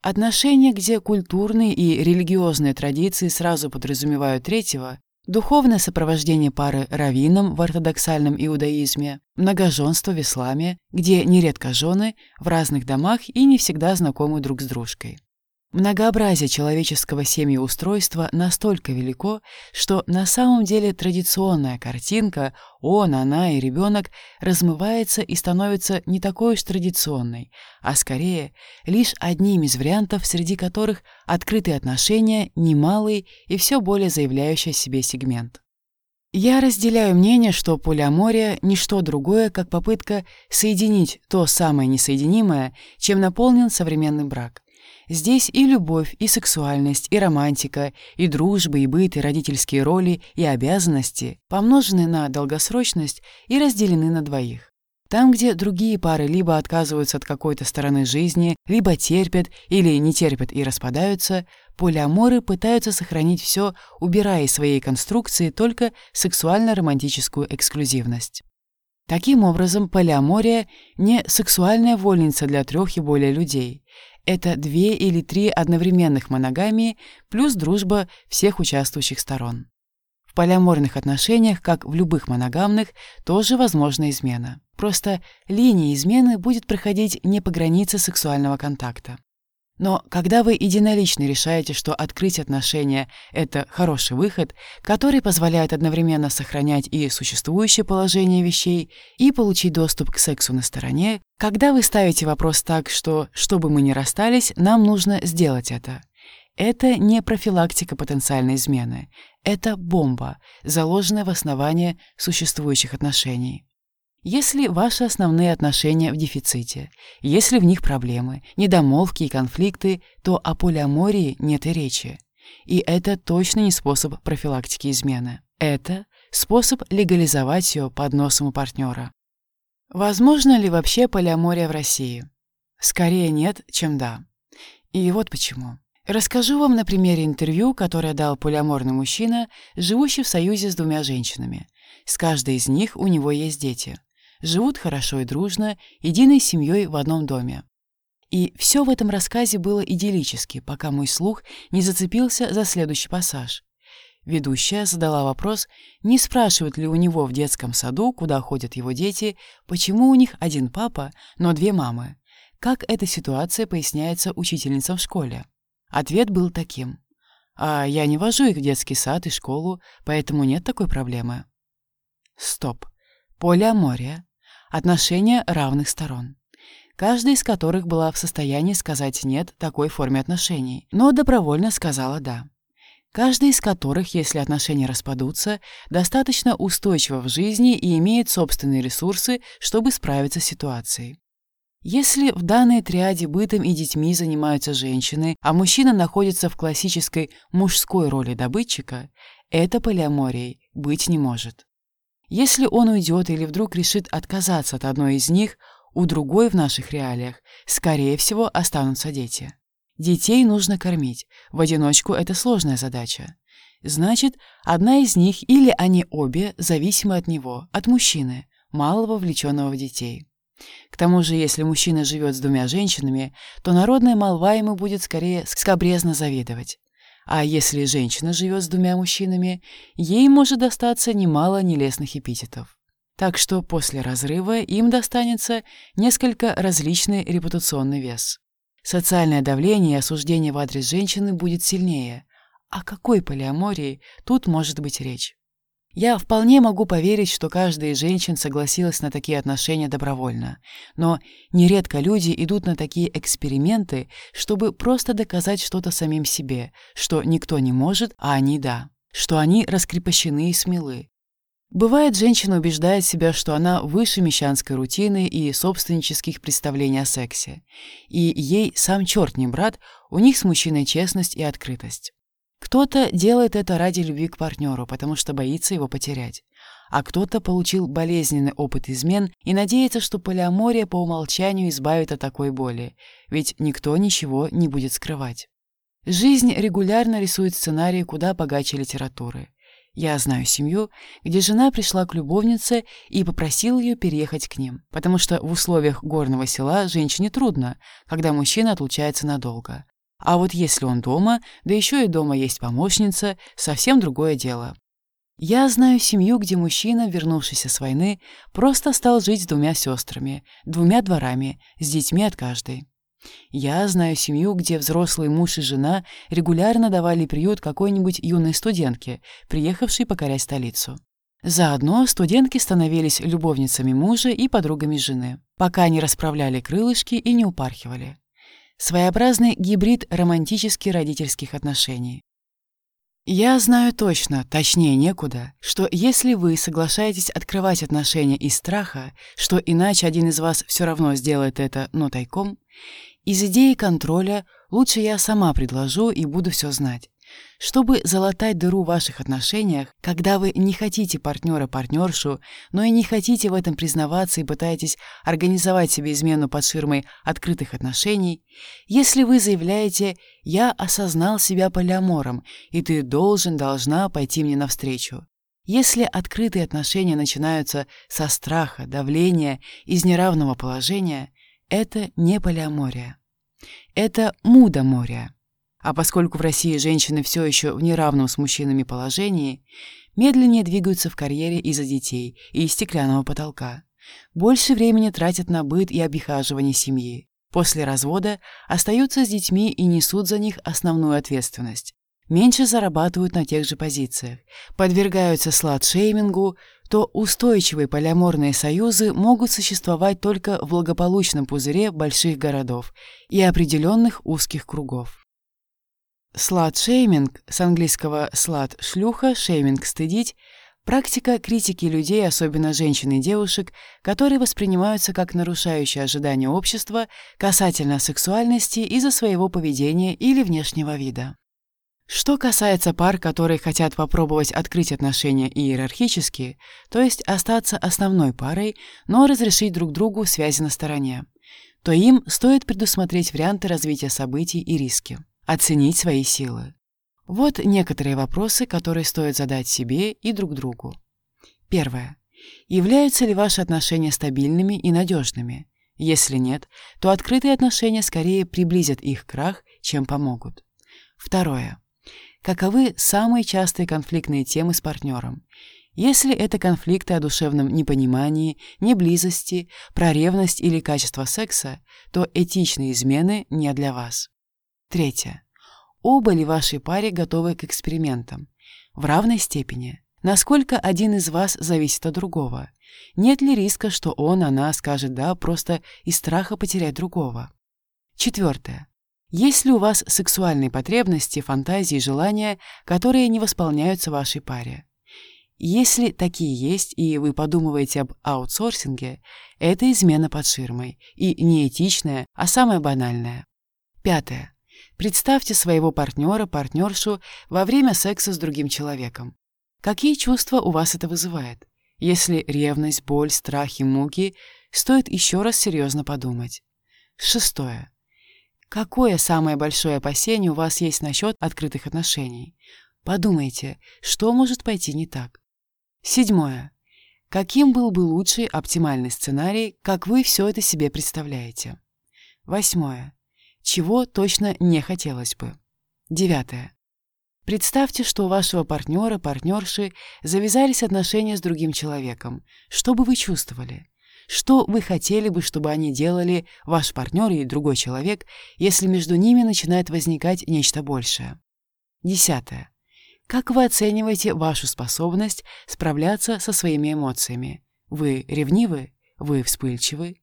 Отношения, где культурные и религиозные традиции сразу подразумевают третьего, духовное сопровождение пары раввином в ортодоксальном иудаизме, многоженство в исламе, где нередко жены в разных домах и не всегда знакомы друг с дружкой. Многообразие человеческого семьеустройства настолько велико, что на самом деле традиционная картинка «он, она и ребенок» размывается и становится не такой уж традиционной, а скорее лишь одним из вариантов, среди которых открытые отношения – немалый и все более заявляющий о себе сегмент. Я разделяю мнение, что полиамория – ничто другое, как попытка соединить то самое несоединимое, чем наполнен современный брак. Здесь и любовь, и сексуальность, и романтика, и дружба, и быт, и родительские роли, и обязанности помножены на долгосрочность и разделены на двоих. Там, где другие пары либо отказываются от какой-то стороны жизни, либо терпят или не терпят и распадаются, полиаморы пытаются сохранить все, убирая из своей конструкции только сексуально-романтическую эксклюзивность. Таким образом, полиамория – не сексуальная вольница для трех и более людей. Это две или три одновременных моногамии плюс дружба всех участвующих сторон. В полиаморных отношениях, как в любых моногамных, тоже возможна измена. Просто линия измены будет проходить не по границе сексуального контакта. Но когда вы единолично решаете, что открыть отношения – это хороший выход, который позволяет одновременно сохранять и существующее положение вещей, и получить доступ к сексу на стороне, когда вы ставите вопрос так, что, чтобы мы не расстались, нам нужно сделать это. Это не профилактика потенциальной измены. Это бомба, заложенная в основание существующих отношений. Если ваши основные отношения в дефиците, если в них проблемы, недомолвки и конфликты, то о полиамории нет и речи. И это точно не способ профилактики измены. Это способ легализовать ее под носом у партнера. Возможно ли вообще полиамория в России? Скорее нет, чем да. И вот почему. Расскажу вам на примере интервью, которое дал полиаморный мужчина, живущий в союзе с двумя женщинами. С каждой из них у него есть дети живут хорошо и дружно, единой семьей в одном доме. И все в этом рассказе было идиллически, пока мой слух не зацепился за следующий пассаж. Ведущая задала вопрос, не спрашивают ли у него в детском саду, куда ходят его дети, почему у них один папа, но две мамы. Как эта ситуация поясняется учительницам в школе? Ответ был таким. «А я не вожу их в детский сад и школу, поэтому нет такой проблемы». Стоп. Полиамория отношения равных сторон, каждая из которых была в состоянии сказать «нет» такой форме отношений, но добровольно сказала «да». Каждая из которых, если отношения распадутся, достаточно устойчива в жизни и имеет собственные ресурсы, чтобы справиться с ситуацией. Если в данной триаде бытом и детьми занимаются женщины, а мужчина находится в классической мужской роли добытчика, это полиаморией быть не может. Если он уйдет или вдруг решит отказаться от одной из них, у другой в наших реалиях, скорее всего, останутся дети. Детей нужно кормить. В одиночку это сложная задача. Значит, одна из них или они обе зависимы от него, от мужчины, малого вовлеченного в детей. К тому же, если мужчина живет с двумя женщинами, то народная молва ему будет скорее скобрезно завидовать. А если женщина живет с двумя мужчинами, ей может достаться немало нелестных эпитетов. Так что после разрыва им достанется несколько различный репутационный вес. Социальное давление и осуждение в адрес женщины будет сильнее. О какой полиамории тут может быть речь? Я вполне могу поверить, что каждая из женщин согласилась на такие отношения добровольно. Но нередко люди идут на такие эксперименты, чтобы просто доказать что-то самим себе, что никто не может, а они да, что они раскрепощены и смелы. Бывает, женщина убеждает себя, что она выше мещанской рутины и собственнических представлений о сексе. И ей сам черт не брат, у них с мужчиной честность и открытость. Кто-то делает это ради любви к партнеру, потому что боится его потерять. А кто-то получил болезненный опыт измен и надеется, что полиамория по умолчанию избавит от такой боли, ведь никто ничего не будет скрывать. Жизнь регулярно рисует сценарии куда богаче литературы. Я знаю семью, где жена пришла к любовнице и попросила ее переехать к ним, потому что в условиях горного села женщине трудно, когда мужчина отлучается надолго. А вот если он дома, да еще и дома есть помощница, совсем другое дело. Я знаю семью, где мужчина, вернувшийся с войны, просто стал жить с двумя сестрами, двумя дворами, с детьми от каждой. Я знаю семью, где взрослый муж и жена регулярно давали приют какой-нибудь юной студентке, приехавшей покорять столицу. Заодно студентки становились любовницами мужа и подругами жены, пока не расправляли крылышки и не упархивали. Своеобразный гибрид романтически-родительских отношений. Я знаю точно, точнее некуда, что если вы соглашаетесь открывать отношения из страха, что иначе один из вас все равно сделает это, но тайком, из идеи контроля лучше я сама предложу и буду все знать. Чтобы залатать дыру в ваших отношениях, когда вы не хотите партнера-партнершу, но и не хотите в этом признаваться и пытаетесь организовать себе измену под ширмой открытых отношений, если вы заявляете «я осознал себя полиамором, и ты должен, должна пойти мне навстречу», если открытые отношения начинаются со страха, давления, из неравного положения, это не полиамория. Это мудомория. А поскольку в России женщины все еще в неравном с мужчинами положении, медленнее двигаются в карьере из-за детей и из стеклянного потолка. Больше времени тратят на быт и обихаживание семьи. После развода остаются с детьми и несут за них основную ответственность. Меньше зарабатывают на тех же позициях, подвергаются слад-шеймингу, то устойчивые полиаморные союзы могут существовать только в благополучном пузыре больших городов и определенных узких кругов. Слад-шейминг, с английского «слад» — шлюха, шейминг — стыдить, практика критики людей, особенно женщин и девушек, которые воспринимаются как нарушающие ожидания общества касательно сексуальности из-за своего поведения или внешнего вида. Что касается пар, которые хотят попробовать открыть отношения иерархически, то есть остаться основной парой, но разрешить друг другу связи на стороне, то им стоит предусмотреть варианты развития событий и риски оценить свои силы. Вот некоторые вопросы, которые стоит задать себе и друг другу. Первое. Являются ли ваши отношения стабильными и надежными? Если нет, то открытые отношения скорее приблизят их крах, чем помогут. Второе. Каковы самые частые конфликтные темы с партнером? Если это конфликты о душевном непонимании, неблизости, про ревность или качество секса, то этичные измены не для вас. Третье. Оба ли вашей паре готовы к экспериментам? В равной степени. Насколько один из вас зависит от другого? Нет ли риска, что он, она скажет «да» просто из страха потерять другого? Четвертое. Есть ли у вас сексуальные потребности, фантазии, желания, которые не восполняются вашей паре? Если такие есть, и вы подумываете об аутсорсинге, это измена под ширмой, и не этичная, а самая банальная. Пятое. Представьте своего партнера, партнершу во время секса с другим человеком. Какие чувства у вас это вызывает? Если ревность, боль, страх и муки, стоит еще раз серьезно подумать. Шестое. Какое самое большое опасение у вас есть насчет открытых отношений? Подумайте, что может пойти не так. Седьмое. Каким был бы лучший оптимальный сценарий, как вы все это себе представляете? Восьмое чего точно не хотелось бы. Девятое. Представьте, что у вашего партнера, партнерши завязались отношения с другим человеком. Что бы вы чувствовали? Что вы хотели бы, чтобы они делали, ваш партнер и другой человек, если между ними начинает возникать нечто большее? Десятое. Как вы оцениваете вашу способность справляться со своими эмоциями? Вы ревнивы? Вы вспыльчивы?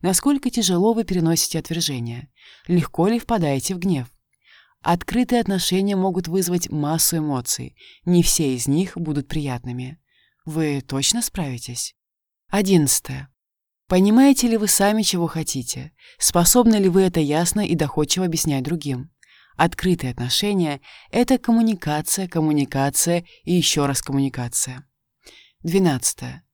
Насколько тяжело вы переносите отвержение? Легко ли впадаете в гнев? Открытые отношения могут вызвать массу эмоций. Не все из них будут приятными. Вы точно справитесь? Одиннадцатое. Понимаете ли вы сами, чего хотите? Способны ли вы это ясно и доходчиво объяснять другим? Открытые отношения — это коммуникация, коммуникация и еще раз коммуникация. Двенадцатое.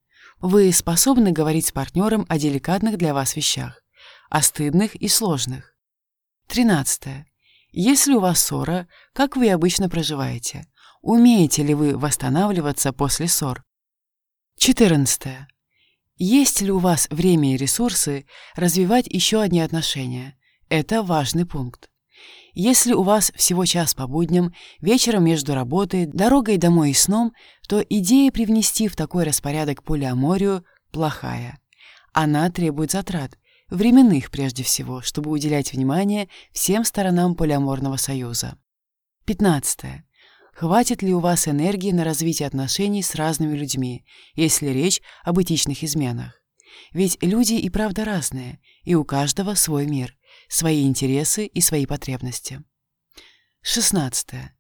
Вы способны говорить с партнером о деликатных для вас вещах, о стыдных и сложных. 13. Если у вас ссора, как вы обычно проживаете? Умеете ли вы восстанавливаться после ссор? 14. Есть ли у вас время и ресурсы развивать еще одни отношения? Это важный пункт. Если у вас всего час по будням, вечером между работой, дорогой домой и сном, то идея привнести в такой распорядок полиаморию плохая. Она требует затрат. Временных прежде всего, чтобы уделять внимание всем сторонам полиаморного союза. 15. Хватит ли у вас энергии на развитие отношений с разными людьми, если речь об этичных изменах? Ведь люди и правда разные, и у каждого свой мир, свои интересы и свои потребности. 16.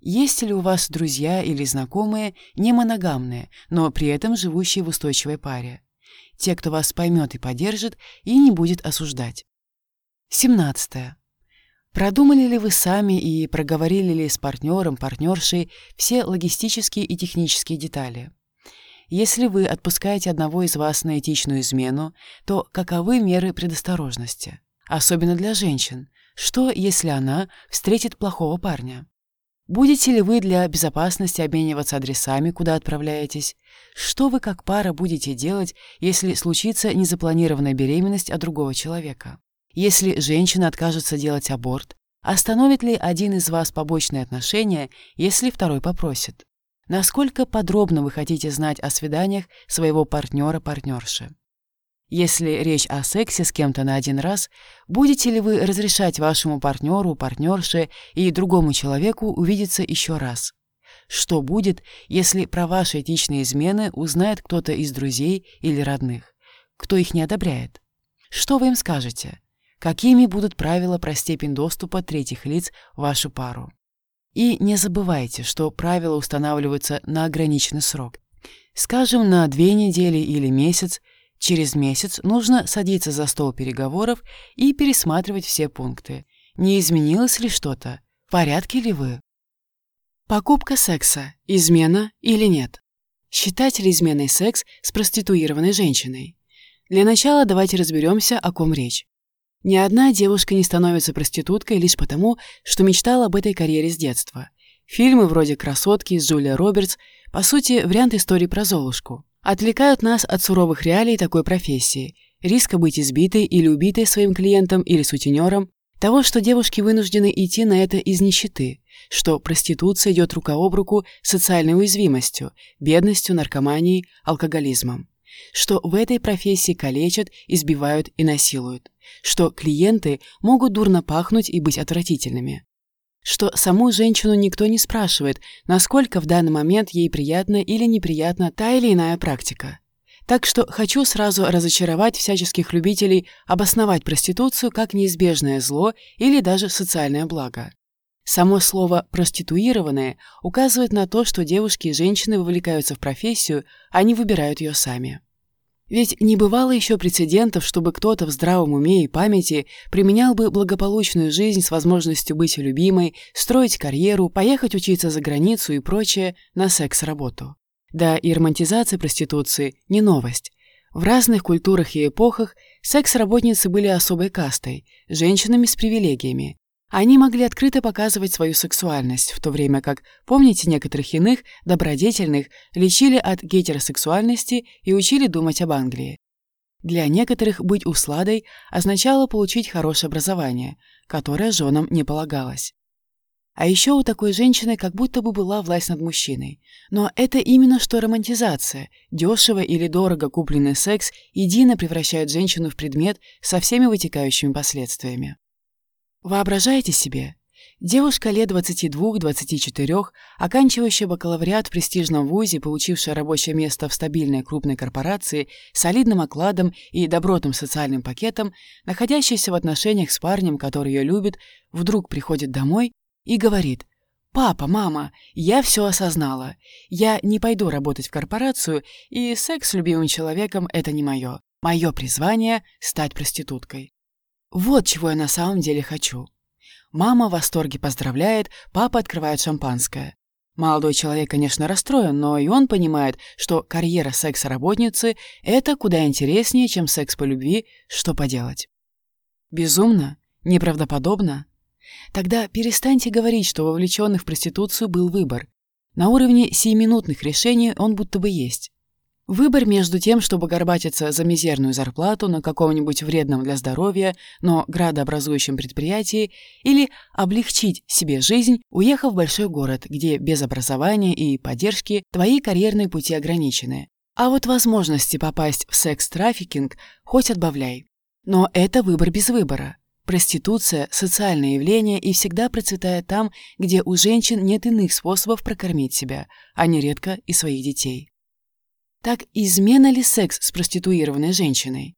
Есть ли у вас друзья или знакомые не моногамные, но при этом живущие в устойчивой паре? Те, кто вас поймет и поддержит, и не будет осуждать. 17. Продумали ли вы сами и проговорили ли с партнером, партнершей все логистические и технические детали? Если вы отпускаете одного из вас на этичную измену, то каковы меры предосторожности? Особенно для женщин. Что, если она встретит плохого парня? Будете ли вы для безопасности обмениваться адресами, куда отправляетесь? Что вы как пара будете делать, если случится незапланированная беременность от другого человека? Если женщина откажется делать аборт, остановит ли один из вас побочные отношения, если второй попросит? Насколько подробно вы хотите знать о свиданиях своего партнера-партнерши? Если речь о сексе с кем-то на один раз, будете ли вы разрешать вашему партнеру, партнерше и другому человеку увидеться еще раз? Что будет, если про ваши этичные измены узнает кто-то из друзей или родных? Кто их не одобряет? Что вы им скажете? какими будут правила про степень доступа третьих лиц в вашу пару. И не забывайте, что правила устанавливаются на ограниченный срок. Скажем, на две недели или месяц, через месяц нужно садиться за стол переговоров и пересматривать все пункты. Не изменилось ли что-то? В порядке ли вы? Покупка секса. Измена или нет? Считать ли изменой секс с проституированной женщиной? Для начала давайте разберемся, о ком речь. Ни одна девушка не становится проституткой лишь потому, что мечтала об этой карьере с детства. Фильмы вроде «Красотки» с Джулия Робертс, по сути, вариант истории про Золушку, отвлекают нас от суровых реалий такой профессии, риска быть избитой или убитой своим клиентом или сутенером, того, что девушки вынуждены идти на это из нищеты, что проституция идет рука об руку с социальной уязвимостью, бедностью, наркоманией, алкоголизмом что в этой профессии калечат, избивают и насилуют, что клиенты могут дурно пахнуть и быть отвратительными, что саму женщину никто не спрашивает, насколько в данный момент ей приятна или неприятна та или иная практика. Так что хочу сразу разочаровать всяческих любителей обосновать проституцию как неизбежное зло или даже социальное благо. Само слово «проституированные» указывает на то, что девушки и женщины вовлекаются в профессию, а не выбирают ее сами. Ведь не бывало еще прецедентов, чтобы кто-то в здравом уме и памяти применял бы благополучную жизнь с возможностью быть любимой, строить карьеру, поехать учиться за границу и прочее на секс-работу. Да и романтизация проституции – не новость. В разных культурах и эпохах секс-работницы были особой кастой, женщинами с привилегиями, они могли открыто показывать свою сексуальность, в то время как, помните, некоторых иных, добродетельных, лечили от гетеросексуальности и учили думать об Англии. Для некоторых быть усладой означало получить хорошее образование, которое женам не полагалось. А еще у такой женщины как будто бы была власть над мужчиной. Но это именно что романтизация. Дешево или дорого купленный секс едино превращает женщину в предмет со всеми вытекающими последствиями. Воображаете себе? Девушка лет 22-24, оканчивающая бакалавриат в престижном вузе, получившая рабочее место в стабильной крупной корпорации, солидным окладом и добротным социальным пакетом, находящаяся в отношениях с парнем, который ее любит, вдруг приходит домой и говорит «Папа, мама, я все осознала. Я не пойду работать в корпорацию, и секс с любимым человеком – это не мое. Мое призвание – стать проституткой». Вот чего я на самом деле хочу. Мама в восторге поздравляет, папа открывает шампанское. Молодой человек, конечно, расстроен, но и он понимает, что карьера секс-работницы – это куда интереснее, чем секс по любви, что поделать. Безумно? Неправдоподобно? Тогда перестаньте говорить, что вовлеченных в проституцию был выбор. На уровне сиюминутных решений он будто бы есть. Выбор между тем, чтобы горбатиться за мизерную зарплату на каком-нибудь вредном для здоровья, но градообразующем предприятии, или облегчить себе жизнь, уехав в большой город, где без образования и поддержки твои карьерные пути ограничены. А вот возможности попасть в секс-трафикинг хоть отбавляй. Но это выбор без выбора. Проституция – социальное явление и всегда процветает там, где у женщин нет иных способов прокормить себя, а нередко и своих детей. Так измена ли секс с проституированной женщиной?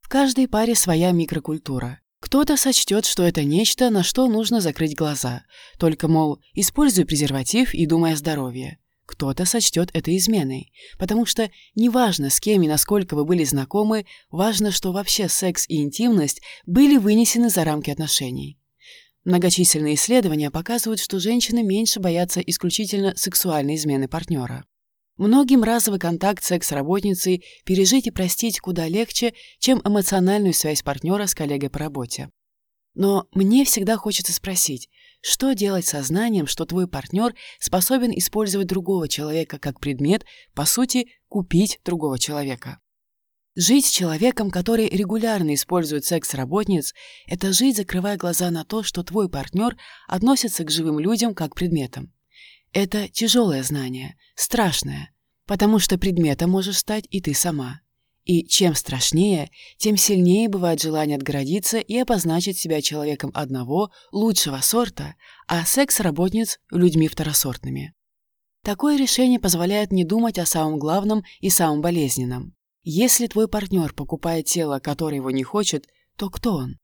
В каждой паре своя микрокультура. Кто-то сочтет, что это нечто, на что нужно закрыть глаза, только, мол, используй презерватив и думай о здоровье. Кто-то сочтет это изменой, потому что неважно, с кем и насколько вы были знакомы, важно, что вообще секс и интимность были вынесены за рамки отношений. Многочисленные исследования показывают, что женщины меньше боятся исключительно сексуальной измены партнера. Многим разовый контакт секс-работницей пережить и простить куда легче, чем эмоциональную связь партнера с коллегой по работе. Но мне всегда хочется спросить, что делать со знанием, что твой партнер способен использовать другого человека как предмет, по сути, купить другого человека? Жить с человеком, который регулярно использует секс-работниц, это жить, закрывая глаза на то, что твой партнер относится к живым людям как предметам. Это тяжелое знание, страшное, потому что предметом можешь стать и ты сама. И чем страшнее, тем сильнее бывает желание отгородиться и обозначить себя человеком одного, лучшего сорта, а секс-работниц – людьми второсортными. Такое решение позволяет не думать о самом главном и самом болезненном. Если твой партнер покупает тело, которое его не хочет, то кто он?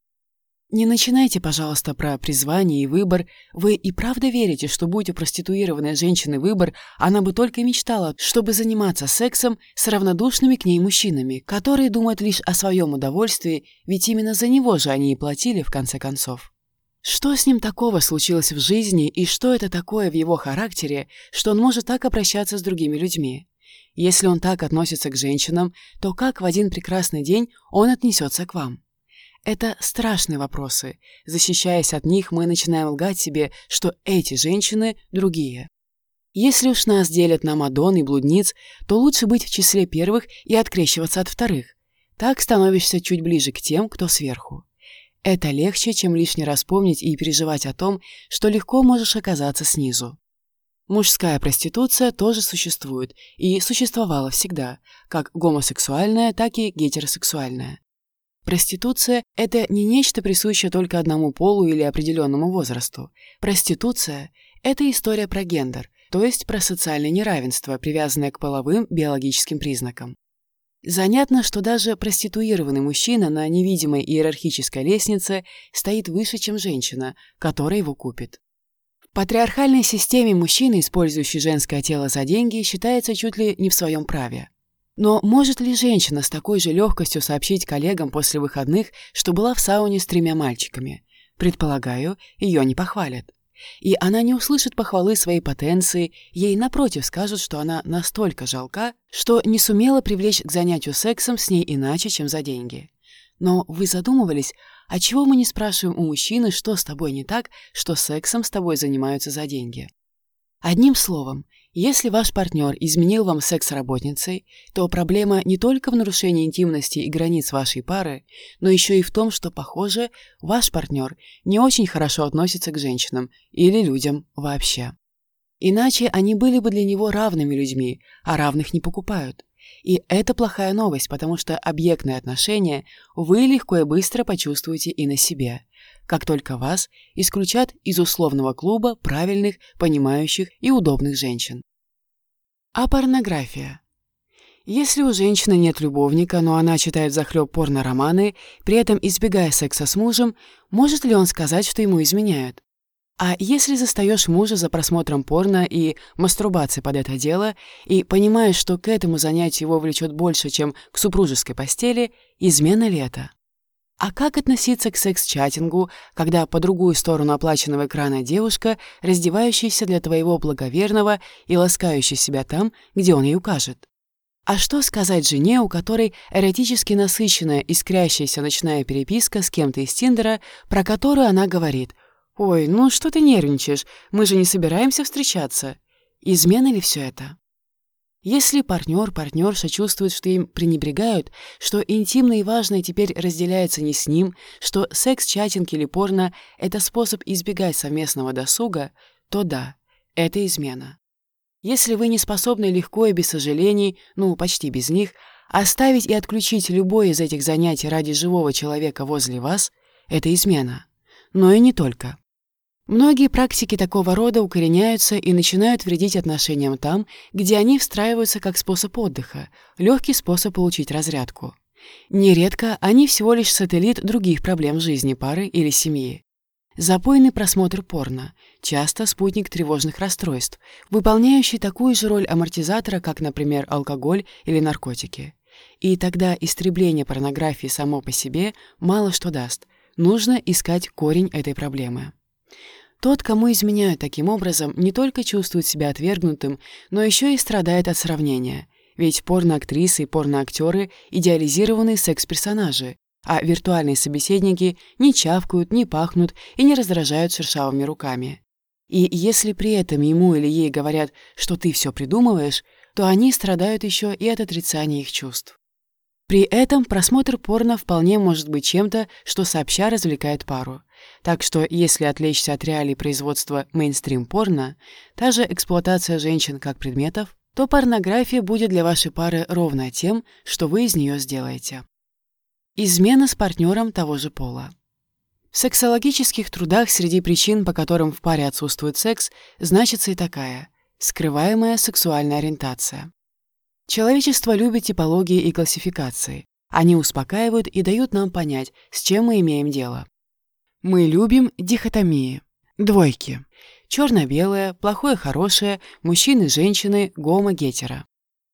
Не начинайте, пожалуйста, про призвание и выбор. Вы и правда верите, что будь у проституированной женщины выбор, она бы только мечтала, чтобы заниматься сексом с равнодушными к ней мужчинами, которые думают лишь о своем удовольствии, ведь именно за него же они и платили в конце концов. Что с ним такого случилось в жизни и что это такое в его характере, что он может так обращаться с другими людьми? Если он так относится к женщинам, то как в один прекрасный день он отнесется к вам? Это страшные вопросы. Защищаясь от них, мы начинаем лгать себе, что эти женщины другие. Если уж нас делят на Мадон и блудниц, то лучше быть в числе первых и открещиваться от вторых. Так становишься чуть ближе к тем, кто сверху. Это легче, чем лишний раз помнить и переживать о том, что легко можешь оказаться снизу. Мужская проституция тоже существует и существовала всегда, как гомосексуальная, так и гетеросексуальная. Проституция – это не нечто присущее только одному полу или определенному возрасту. Проституция – это история про гендер, то есть про социальное неравенство, привязанное к половым биологическим признакам. Занятно, что даже проституированный мужчина на невидимой иерархической лестнице стоит выше, чем женщина, которая его купит. В патриархальной системе мужчина, использующий женское тело за деньги, считается чуть ли не в своем праве. Но может ли женщина с такой же легкостью сообщить коллегам после выходных, что была в сауне с тремя мальчиками? Предполагаю, ее не похвалят. И она не услышит похвалы своей потенции, ей напротив скажут, что она настолько жалка, что не сумела привлечь к занятию сексом с ней иначе, чем за деньги. Но вы задумывались, а чего мы не спрашиваем у мужчины, что с тобой не так, что сексом с тобой занимаются за деньги? Одним словом, если ваш партнер изменил вам секс-работницей, то проблема не только в нарушении интимности и границ вашей пары, но еще и в том, что, похоже, ваш партнер не очень хорошо относится к женщинам или людям вообще. Иначе они были бы для него равными людьми, а равных не покупают. И это плохая новость, потому что объектные отношения вы легко и быстро почувствуете и на себе – как только вас исключат из условного клуба правильных, понимающих и удобных женщин. А порнография? Если у женщины нет любовника, но она читает захлеб порно-романы, при этом избегая секса с мужем, может ли он сказать, что ему изменяют? А если застаешь мужа за просмотром порно и мастурбацией под это дело, и понимаешь, что к этому занятию его влечет больше, чем к супружеской постели, измена ли это? А как относиться к секс-чатингу, когда по другую сторону оплаченного экрана девушка, раздевающаяся для твоего благоверного и ласкающая себя там, где он ей укажет? А что сказать жене, у которой эротически насыщенная, искрящаяся ночная переписка с кем-то из Тиндера, про которую она говорит «Ой, ну что ты нервничаешь, мы же не собираемся встречаться». Измена ли все это? Если партнер, партнерша чувствуют, что им пренебрегают, что интимное и важное теперь разделяется не с ним, что секс-чатинг или порно — это способ избегать совместного досуга, то да, это измена. Если вы не способны легко и без сожалений, ну, почти без них, Оставить и отключить любое из этих занятий ради живого человека возле вас — это измена. Но и не только. Многие практики такого рода укореняются и начинают вредить отношениям там, где они встраиваются как способ отдыха, легкий способ получить разрядку. Нередко они всего лишь сателлит других проблем жизни пары или семьи. Запойный просмотр порно – часто спутник тревожных расстройств, выполняющий такую же роль амортизатора, как, например, алкоголь или наркотики. И тогда истребление порнографии само по себе мало что даст. Нужно искать корень этой проблемы. Тот, кому изменяют таким образом, не только чувствует себя отвергнутым, но еще и страдает от сравнения. Ведь порноактрисы и порноактеры – идеализированные секс-персонажи, а виртуальные собеседники не чавкают, не пахнут и не раздражают шершавыми руками. И если при этом ему или ей говорят, что ты все придумываешь, то они страдают еще и от отрицания их чувств. При этом просмотр порно вполне может быть чем-то, что сообща развлекает пару. Так что, если отвлечься от реалий производства мейнстрим-порно, та же эксплуатация женщин как предметов, то порнография будет для вашей пары ровно тем, что вы из нее сделаете. Измена с партнером того же пола. В сексологических трудах среди причин, по которым в паре отсутствует секс, значится и такая – скрываемая сексуальная ориентация. Человечество любит типологии и классификации. Они успокаивают и дают нам понять, с чем мы имеем дело. Мы любим дихотомии, двойки. Черно-белое, плохое-хорошее, мужчины-женщины, гомо-гетеро.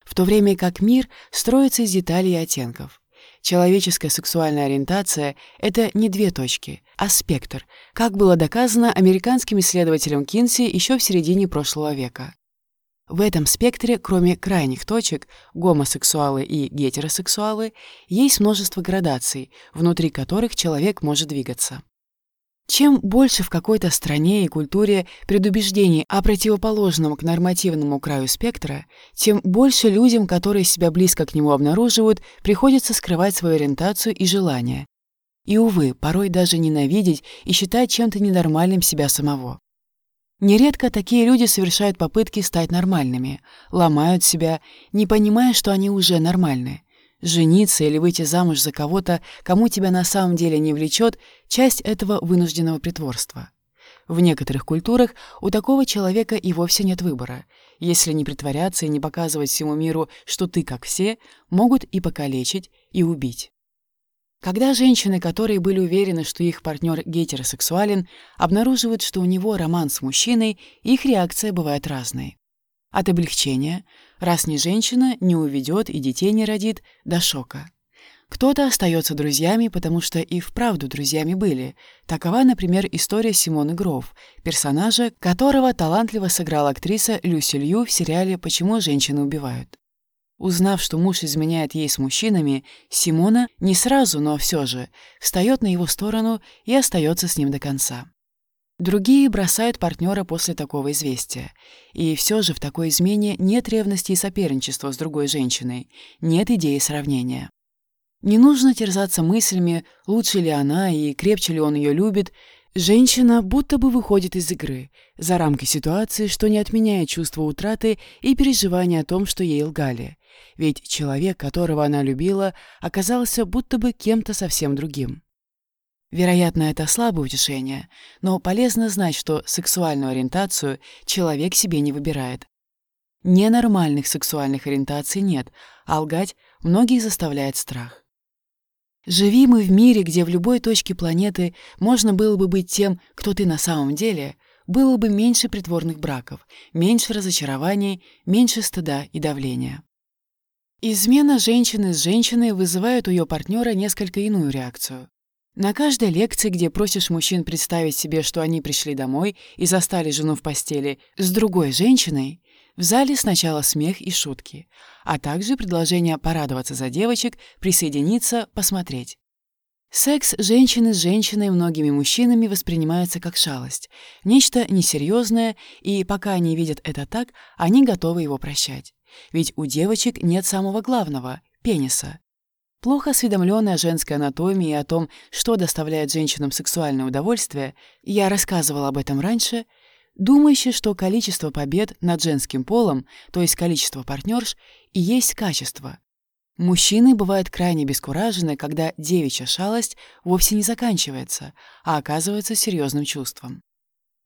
В то время как мир строится из деталей и оттенков. Человеческая сексуальная ориентация — это не две точки, а спектр, как было доказано американским исследователем Кинси еще в середине прошлого века. В этом спектре, кроме крайних точек, гомосексуалы и гетеросексуалы, есть множество градаций, внутри которых человек может двигаться. Чем больше в какой-то стране и культуре предубеждений о противоположном к нормативному краю спектра, тем больше людям, которые себя близко к нему обнаруживают, приходится скрывать свою ориентацию и желания. И, увы, порой даже ненавидеть и считать чем-то ненормальным себя самого. Нередко такие люди совершают попытки стать нормальными, ломают себя, не понимая, что они уже нормальны, Жениться или выйти замуж за кого-то, кому тебя на самом деле не влечет, часть этого вынужденного притворства. В некоторых культурах у такого человека и вовсе нет выбора. Если не притворяться и не показывать всему миру, что ты как все, могут и покалечить, и убить. Когда женщины, которые были уверены, что их партнер гетеросексуален, обнаруживают, что у него роман с мужчиной, их реакция бывает разной. От облегчения, раз ни женщина не уведет и детей не родит, до шока. Кто-то остается друзьями, потому что и вправду друзьями были. Такова, например, история Симоны Гров, персонажа, которого талантливо сыграла актриса Люси Лью в сериале «Почему женщины убивают». Узнав, что муж изменяет ей с мужчинами, Симона не сразу, но все же, встает на его сторону и остается с ним до конца. Другие бросают партнера после такого известия. И все же в такой измене нет ревности и соперничества с другой женщиной, нет идеи сравнения. Не нужно терзаться мыслями, лучше ли она и крепче ли он ее любит. Женщина будто бы выходит из игры, за рамки ситуации, что не отменяет чувство утраты и переживания о том, что ей лгали. Ведь человек, которого она любила, оказался будто бы кем-то совсем другим. Вероятно, это слабое утешение, но полезно знать, что сексуальную ориентацию человек себе не выбирает. Ненормальных сексуальных ориентаций нет, а лгать многих заставляет страх. Живи мы в мире, где в любой точке планеты можно было бы быть тем, кто ты на самом деле, было бы меньше притворных браков, меньше разочарований, меньше стыда и давления. Измена женщины с женщиной вызывает у ее партнера несколько иную реакцию. На каждой лекции, где просишь мужчин представить себе, что они пришли домой и застали жену в постели с другой женщиной, в зале сначала смех и шутки, а также предложение порадоваться за девочек, присоединиться, посмотреть. Секс женщины с женщиной многими мужчинами воспринимается как шалость, нечто несерьезное, и пока они видят это так, они готовы его прощать. Ведь у девочек нет самого главного — пениса. Плохо осведомленная о женской анатомии и о том, что доставляет женщинам сексуальное удовольствие, я рассказывала об этом раньше, думающая, что количество побед над женским полом, то есть количество партнерш, и есть качество. Мужчины бывают крайне бескуражены, когда девичья шалость вовсе не заканчивается, а оказывается серьезным чувством.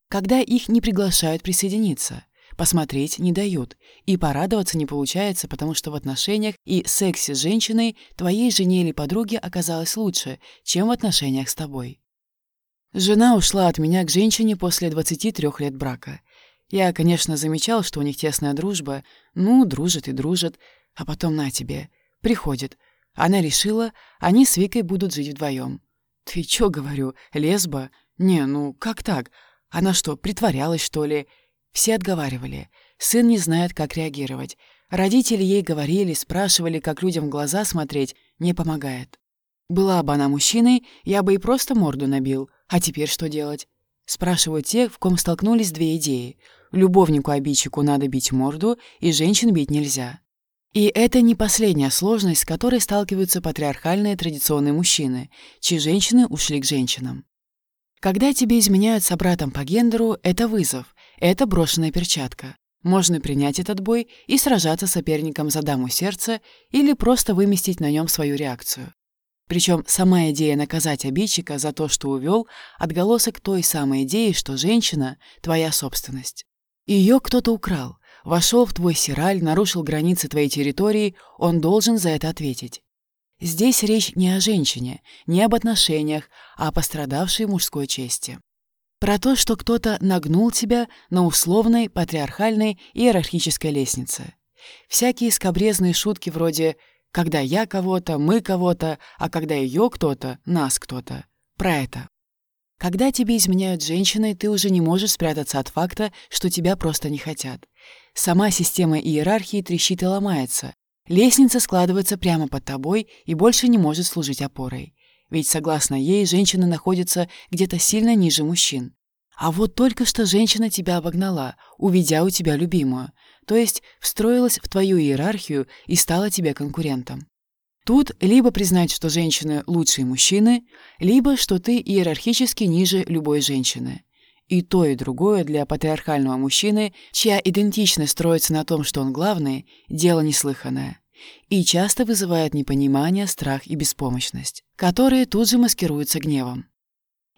Когда их не приглашают присоединиться, посмотреть не дают, и порадоваться не получается, потому что в отношениях и сексе с женщиной твоей жене или подруге оказалось лучше, чем в отношениях с тобой. Жена ушла от меня к женщине после 23 лет брака. Я, конечно, замечал, что у них тесная дружба, ну, дружат и дружат, а потом на тебе — Приходит. Она решила, они с Викой будут жить вдвоем. «Ты чё, — говорю, — лесба? Не, ну как так? Она что, притворялась, что ли?» Все отговаривали. Сын не знает, как реагировать. Родители ей говорили, спрашивали, как людям в глаза смотреть. Не помогает. Была бы она мужчиной, я бы и просто морду набил. А теперь что делать? Спрашивают те, в ком столкнулись две идеи. Любовнику-обидчику надо бить морду, и женщин бить нельзя. И это не последняя сложность, с которой сталкиваются патриархальные традиционные мужчины, чьи женщины ушли к женщинам. Когда тебе изменяют с братом по гендеру, это вызов, это брошенная перчатка. Можно принять этот бой и сражаться с соперником за даму сердца или просто выместить на нем свою реакцию. Причем сама идея наказать обидчика за то, что увел, отголосок той самой идеи, что женщина – твоя собственность. Ее кто-то украл, вошел в твой сираль, нарушил границы твоей территории, он должен за это ответить. Здесь речь не о женщине, не об отношениях, а о пострадавшей мужской чести. Про то, что кто-то нагнул тебя на условной патриархальной иерархической лестнице. Всякие скобрезные шутки вроде «когда я кого-то, мы кого-то, а когда ее кто-то, нас кто-то». Про это. Когда тебе изменяют женщины, ты уже не можешь спрятаться от факта, что тебя просто не хотят. Сама система иерархии трещит и ломается. Лестница складывается прямо под тобой и больше не может служить опорой. Ведь, согласно ей, женщина находится где-то сильно ниже мужчин. А вот только что женщина тебя обогнала, увидя у тебя любимую, то есть встроилась в твою иерархию и стала тебе конкурентом. Тут либо признать, что женщины лучшие мужчины, либо что ты иерархически ниже любой женщины. И то, и другое для патриархального мужчины, чья идентичность строится на том, что он главный, дело неслыханное. И часто вызывает непонимание, страх и беспомощность, которые тут же маскируются гневом.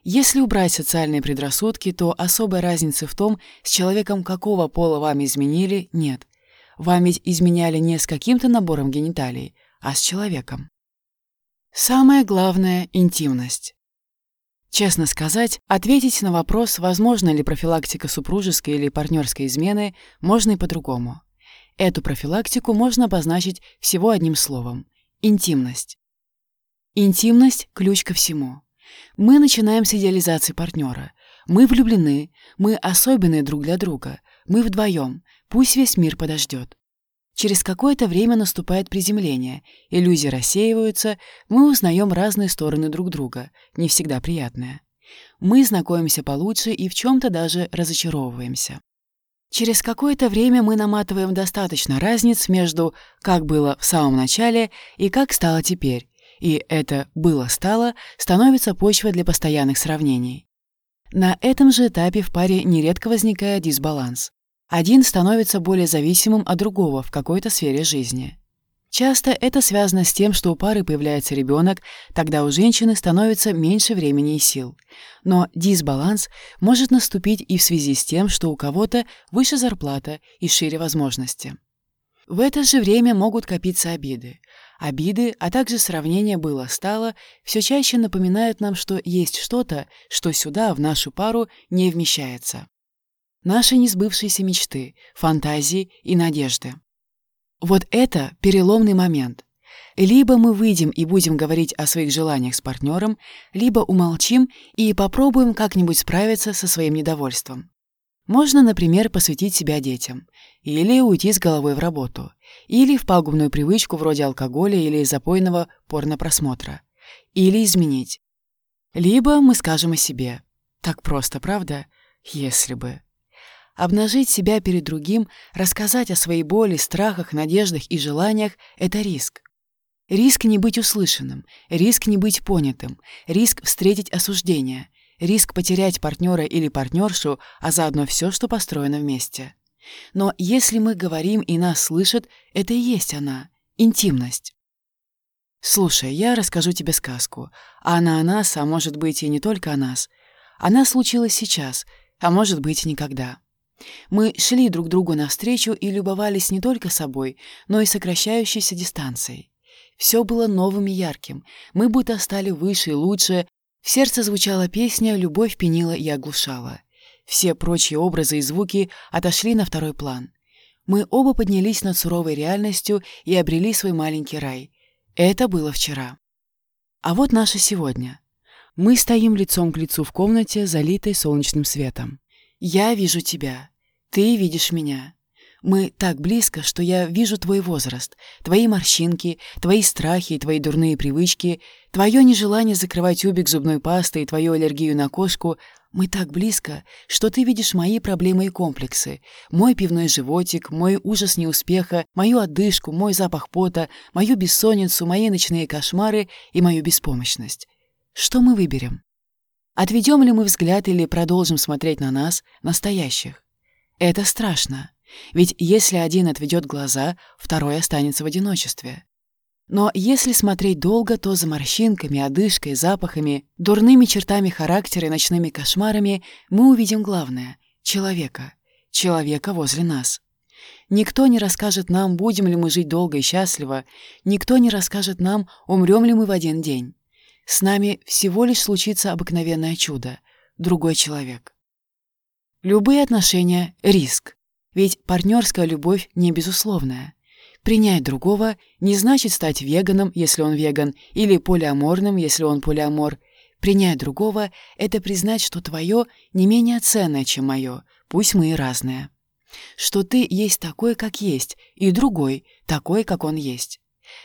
Если убрать социальные предрассудки, то особой разницы в том, с человеком какого пола вам изменили, нет. Вам ведь изменяли не с каким-то набором гениталий, а с человеком. Самое главное – интимность. Честно сказать, ответить на вопрос, возможно ли профилактика супружеской или партнерской измены, можно и по-другому. Эту профилактику можно обозначить всего одним словом – интимность. Интимность – ключ ко всему. Мы начинаем с идеализации партнера. Мы влюблены, мы особенные друг для друга, мы вдвоем, пусть весь мир подождет. Через какое-то время наступает приземление, иллюзии рассеиваются, мы узнаем разные стороны друг друга, не всегда приятные. Мы знакомимся получше и в чем-то даже разочаровываемся. Через какое-то время мы наматываем достаточно разниц между «как было в самом начале» и «как стало теперь», и это «было-стало» становится почвой для постоянных сравнений. На этом же этапе в паре нередко возникает дисбаланс. Один становится более зависимым от другого в какой-то сфере жизни. Часто это связано с тем, что у пары появляется ребенок, тогда у женщины становится меньше времени и сил. Но дисбаланс может наступить и в связи с тем, что у кого-то выше зарплата и шире возможности. В это же время могут копиться обиды. Обиды, а также сравнение было-стало, все чаще напоминают нам, что есть что-то, что сюда, в нашу пару, не вмещается. Наши несбывшиеся мечты, фантазии и надежды. Вот это переломный момент. Либо мы выйдем и будем говорить о своих желаниях с партнером, либо умолчим и попробуем как-нибудь справиться со своим недовольством. Можно, например, посвятить себя детям, или уйти с головой в работу, или в пагубную привычку вроде алкоголя или запойного порнопросмотра, или изменить. Либо мы скажем о себе. Так просто, правда? Если бы. Обнажить себя перед другим, рассказать о своей боли, страхах, надеждах и желаниях — это риск. Риск не быть услышанным, риск не быть понятым, риск встретить осуждение, риск потерять партнера или партнершу, а заодно все, что построено вместе. Но если мы говорим и нас слышат, это и есть она — интимность. Слушай, я расскажу тебе сказку. Она о нас, а может быть и не только о нас. Она случилась сейчас, а может быть никогда. Мы шли друг другу навстречу и любовались не только собой, но и сокращающейся дистанцией. Все было новым и ярким. Мы будто стали выше и лучше. В сердце звучала песня «Любовь пенила и оглушала». Все прочие образы и звуки отошли на второй план. Мы оба поднялись над суровой реальностью и обрели свой маленький рай. Это было вчера. А вот наше сегодня. Мы стоим лицом к лицу в комнате, залитой солнечным светом. Я вижу тебя. Ты видишь меня. Мы так близко, что я вижу твой возраст, твои морщинки, твои страхи твои дурные привычки, твое нежелание закрывать тюбик зубной пасты и твою аллергию на кошку. Мы так близко, что ты видишь мои проблемы и комплексы, мой пивной животик, мой ужас неуспеха, мою одышку, мой запах пота, мою бессонницу, мои ночные кошмары и мою беспомощность. Что мы выберем? Отведем ли мы взгляд или продолжим смотреть на нас, настоящих? Это страшно. Ведь если один отведет глаза, второй останется в одиночестве. Но если смотреть долго, то за морщинками, одышкой, запахами, дурными чертами характера и ночными кошмарами мы увидим главное — человека. Человека возле нас. Никто не расскажет нам, будем ли мы жить долго и счастливо, никто не расскажет нам, умрем ли мы в один день. С нами всего лишь случится обыкновенное чудо — другой человек. Любые отношения — риск. Ведь партнерская любовь не безусловная. Принять другого не значит стать веганом, если он веган, или полиаморным, если он полиамор. Принять другого — это признать, что твое не менее ценное, чем мое, пусть мы и разные. Что ты есть такой, как есть, и другой, такой, как он есть.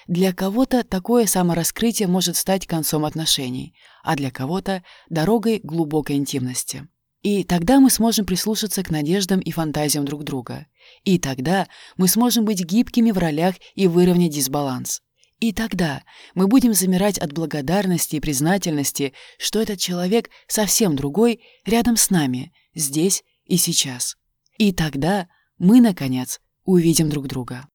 Для кого-то такое самораскрытие может стать концом отношений, а для кого-то — дорогой глубокой интимности. И тогда мы сможем прислушаться к надеждам и фантазиям друг друга. И тогда мы сможем быть гибкими в ролях и выровнять дисбаланс. И тогда мы будем замирать от благодарности и признательности, что этот человек совсем другой рядом с нами, здесь и сейчас. И тогда мы, наконец, увидим друг друга.